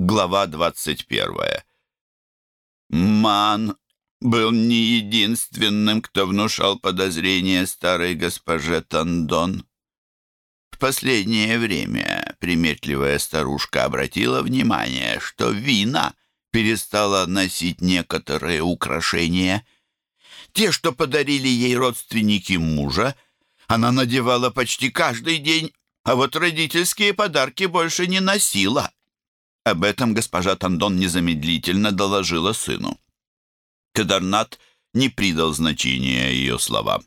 Глава 21. Ман был не единственным, кто внушал подозрения старой госпоже Тандон. В последнее время приметливая старушка обратила внимание, что Вина перестала носить некоторые украшения. Те, что подарили ей родственники мужа, она надевала почти каждый день, а вот родительские подарки больше не носила. Об этом госпожа Тандон незамедлительно доложила сыну. Кадарнат не придал значения ее словам.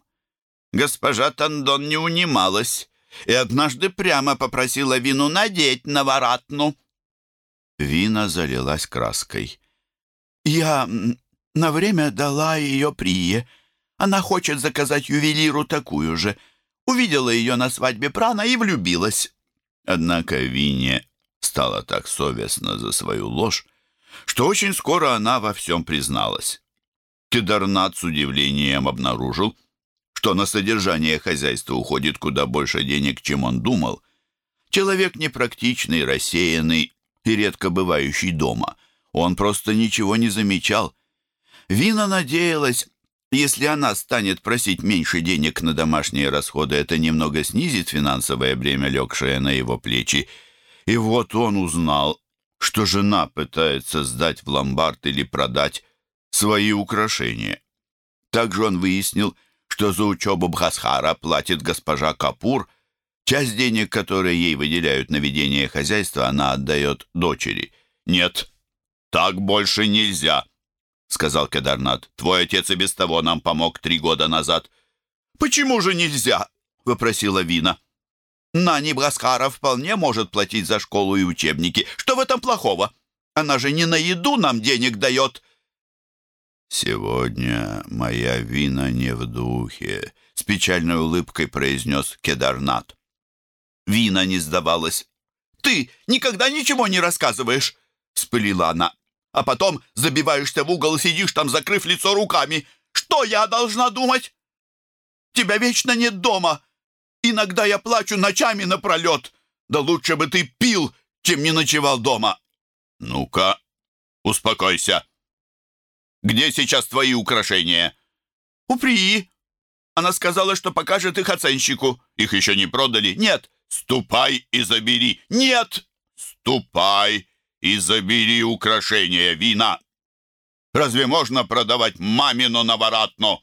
Госпожа Тандон не унималась и однажды прямо попросила Вину надеть наворотну. Вина залилась краской. «Я на время дала ее Прие. Она хочет заказать ювелиру такую же. Увидела ее на свадьбе Прана и влюбилась». Однако Вине стало так совестно за свою ложь, что очень скоро она во всем призналась. Кедарнат с удивлением обнаружил, что на содержание хозяйства уходит куда больше денег, чем он думал. Человек непрактичный, рассеянный и редко бывающий дома. Он просто ничего не замечал. Вина надеялась, если она станет просить меньше денег на домашние расходы, это немного снизит финансовое бремя, легшее на его плечи, и вот он узнал, что жена пытается сдать в ломбард или продать свои украшения. Также он выяснил, что за учебу Бхасхара платит госпожа Капур. Часть денег, которые ей выделяют на ведение хозяйства, она отдает дочери. «Нет, так больше нельзя», — сказал Кедарнат. «Твой отец и без того нам помог три года назад». «Почему же нельзя?» — вопросила Вина. Нани Браскара вполне может платить за школу и учебники. Что в этом плохого? Она же не на еду нам денег дает». «Сегодня моя вина не в духе», — с печальной улыбкой произнес Кедарнат. Вина не сдавалась. «Ты никогда ничего не рассказываешь», — спылила она. «А потом забиваешься в угол и сидишь там, закрыв лицо руками. Что я должна думать? Тебя вечно нет дома. Иногда я плачу ночами напролет. Да лучше бы ты пил, чем не ночевал дома. Ну-ка, успокойся. Где сейчас твои украшения? У Прии. Она сказала, что покажет их оценщику. Их еще не продали. Нет. Ступай и забери. Нет. Ступай и забери украшения вина. Разве можно продавать мамину наворотно?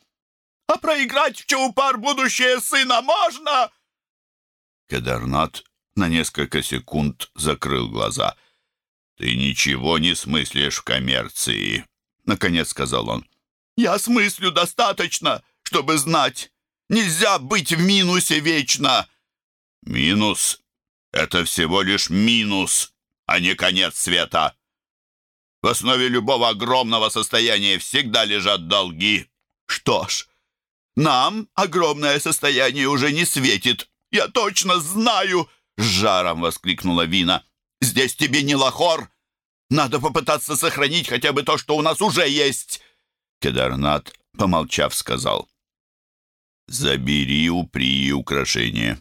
А проиграть в Чаупар будущее сына можно?» Кедарнат на несколько секунд закрыл глаза. «Ты ничего не смыслишь в коммерции», — наконец сказал он. «Я смыслю достаточно, чтобы знать. Нельзя быть в минусе вечно». «Минус — это всего лишь минус, а не конец света. В основе любого огромного состояния всегда лежат долги. Что ж, нам огромное состояние уже не светит. Я точно знаю!» С жаром воскликнула Вина. «Здесь тебе не лохор. Надо попытаться сохранить хотя бы то, что у нас уже есть!» Кедарнат, помолчав, сказал. «Забери у Прии украшения.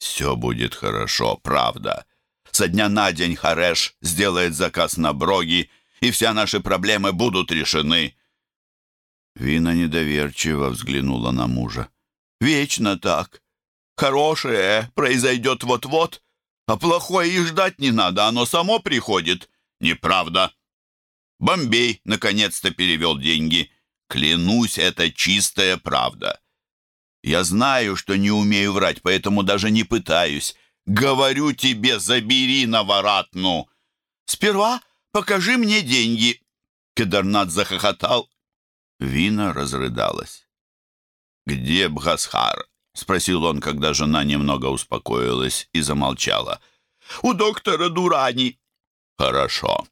Все будет хорошо, правда. Со дня на день Хареш сделает заказ на броги, и все наши проблемы будут решены. Вина недоверчиво взглянула на мужа. «Вечно так. Хорошее произойдет вот-вот, а плохое и ждать не надо, оно само приходит». «Неправда». Бомбей наконец-то перевел деньги. «Клянусь, это чистая правда. Я знаю, что не умею врать, поэтому даже не пытаюсь. Говорю тебе, забери наворотну. Сперва покажи мне деньги». Кедарнат захохотал Вина разрыдалась. «Где Бхасхар?» — спросил он, когда жена немного успокоилась и замолчала. «У доктора Дурани». «Хорошо.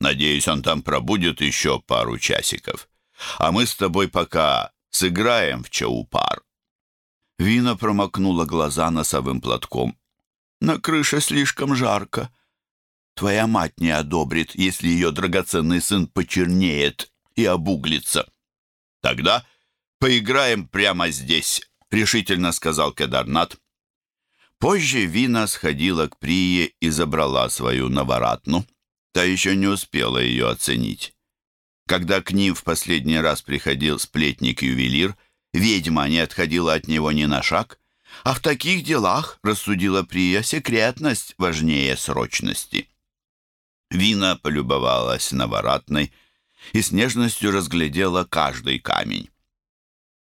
Надеюсь, он там пробудет еще пару часиков. А мы с тобой пока сыграем в чаупар». Вина промокнула глаза носовым платком. «На крыше слишком жарко. Твоя мать не одобрит, если ее драгоценный сын почернеет и обуглится. «Тогда поиграем прямо здесь», — решительно сказал Кедарнат. Позже Вина сходила к Прие и забрала свою новоратну. Та еще не успела ее оценить. Когда к ним в последний раз приходил сплетник-ювелир, ведьма не отходила от него ни на шаг, а в таких делах, рассудила Прия, секретность важнее срочности. Вина полюбовалась новоратной и с нежностью разглядела каждый камень.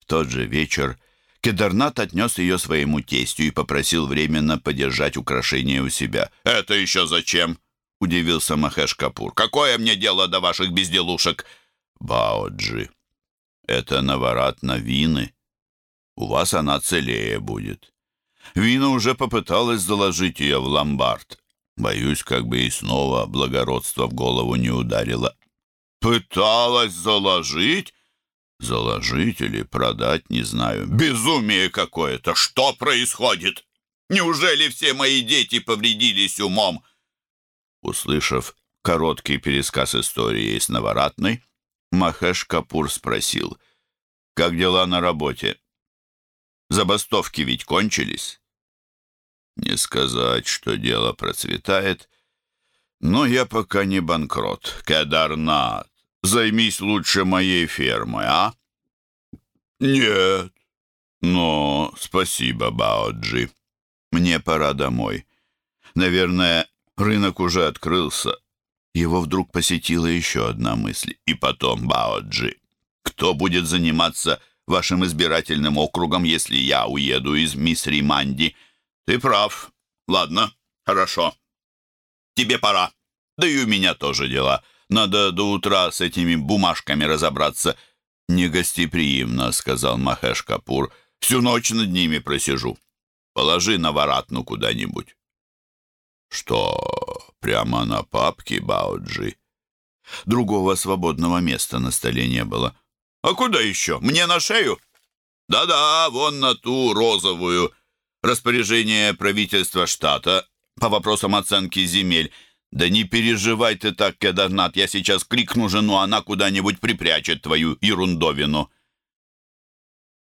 В тот же вечер Кедарнат отнес ее своему тестю и попросил временно подержать украшение у себя. «Это еще зачем?» — удивился Махеш Капур. «Какое мне дело до ваших безделушек?» «Баоджи, это наворат на вины. У вас она целее будет. Вина уже попыталась заложить ее в ломбард. Боюсь, как бы и снова благородство в голову не ударило». «Пыталась заложить?» Заложить или продать, не знаю. Безумие какое-то! Что происходит? Неужели все мои дети повредились умом? Услышав короткий пересказ истории с Новоратной, Махеш Капур спросил, «Как дела на работе? Забастовки ведь кончились?» Не сказать, что дело процветает, но я пока не банкрот. Кедарнат, Займись лучше моей фермой, а?» «Нет». «Но спасибо, Баоджи. Мне пора домой. Наверное, рынок уже открылся». Его вдруг посетила еще одна мысль. «И потом, Баоджи, кто будет заниматься вашим избирательным округом, если я уеду из мисс Риманди?» «Ты прав. Ладно, хорошо. Тебе пора. Да и у меня тоже дела». Надо до утра с этими бумажками разобраться». «Негостеприимно», — сказал Махеш Капур. «Всю ночь над ними просижу. Положи на воротну куда-нибудь». «Что, прямо на папке, Бауджи?» Другого свободного места на столе не было. «А куда еще? Мне на шею?» «Да-да, вон на ту розовую. Распоряжение правительства штата по вопросам оценки земель». «Да не переживай ты так, Кедарнат, я сейчас крикну жену, она куда-нибудь припрячет твою ерундовину».